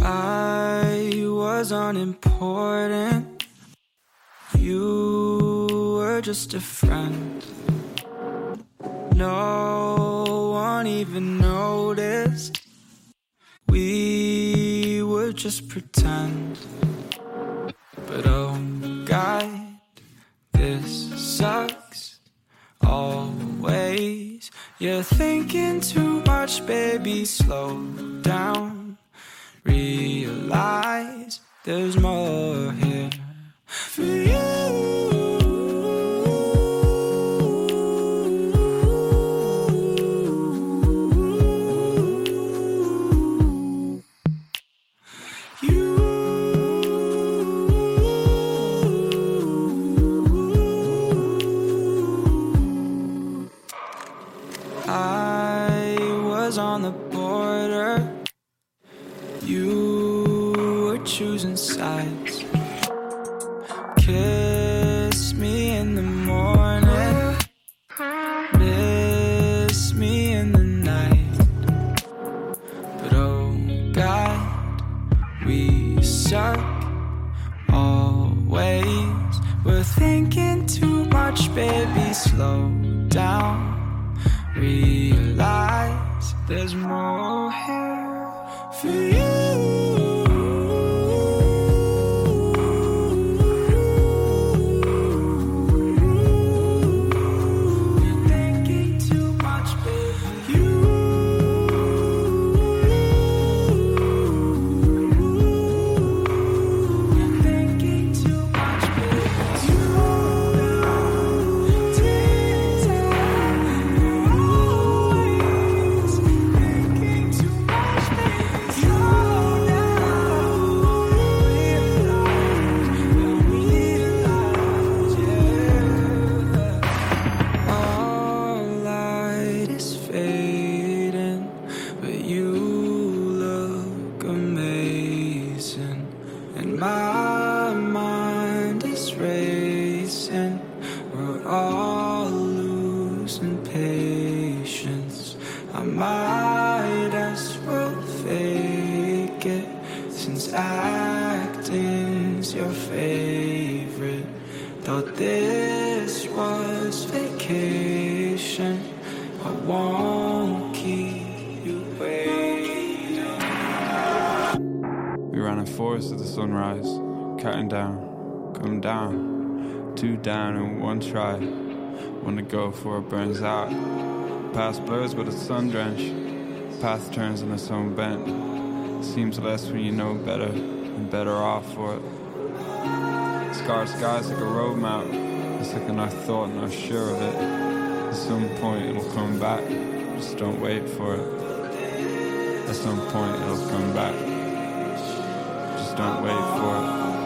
I was unimportant. You were just a friend. No one even noticed. We would just pretend. But oh, God, sucks. Always. You're thinking too much, baby. Slow down. Realize there's more here I was on the border. You were choosing sides. Kiss me in the morning. Miss me in the night. But oh God, we suck always. We're thinking too much, baby. Slow down. Realize there's more here for all losing patience. I might as well fake it since acting's your favorite. Thought this was vacation. I won't keep you waiting. We ran a forest at the sunrise, cutting down, come down, two down and one try. To go before it burns out. Past blurs but it's sun drenched. Path turns in its own bent. Seems less when you know better and better off for it. Scarred skies like a road map. It's like enough thought and I'm sure of it. At some point it'll come back. Just don't wait for it. At some point it'll come back. Just don't wait for it.